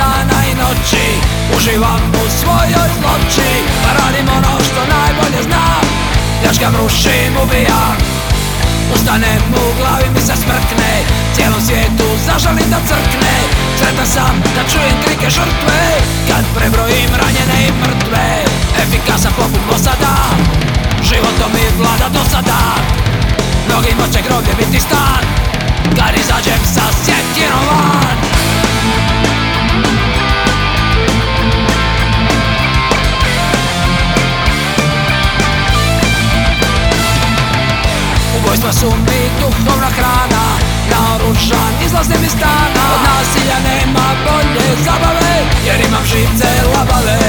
dana i noći. Uživam u svojoj zloči radim ono što najbolje znam. Ljačkam, rušim, ubijam. Ustanem u glavi mi se smrkne. Cijelom svijetu zažalim da crkne. Sretan sam da čujem krike žrtve. Kad prebrojim ranjene i mrtve. Efikasa poput posada. Životom mi vlada do sada. Mnogi će groblje biti stan. Kad izađem sa sjeća Ubojstva su mi duhovna hrana Naoružan izlazim iz stana. Od nasilja nema bolje zabave Jer imam živce labave.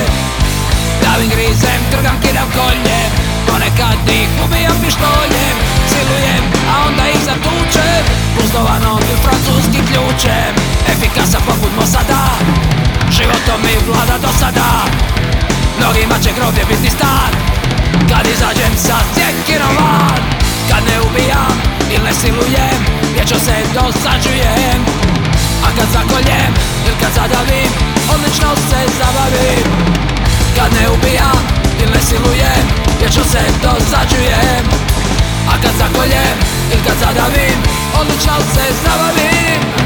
Davim grizem, trgam, kidam koljem Ponekad ih ubijam pištoljem. Silujem, a onda ih zatučem Puzdovanom i francuskim ključem. Efikasan poput Mosada Životom mi vlada do sada. Mnogima će groblje biti stan. Kad izađem sa ubijam ili ne silujem Vječno se dosađujem. A kad zakoljem ili kad zadavim Odlično se zabavim. Kad ne ubijam ili ne silujem Vječno se dosađujem. A kad zakoljem ili kad zadavim Odlično se zabavim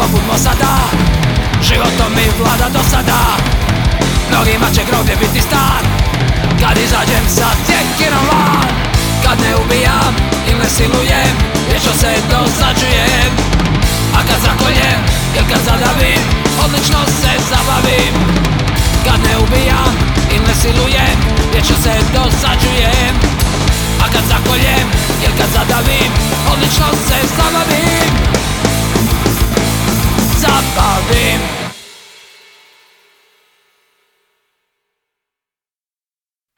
poput sada. Životom mi vlada do sada. Mnogima će groblje biti star Kad izađem sa sjekirom van Kad ne ubijam i ne silujem Vječno se dosađujem A kad zrakoljem ili kad zadavim Odlično se zabavim. Kad ne ubijam i ne silujem Vječno se dosađujem A kad zakoljem ili kad zadavim Odlično se zabavim.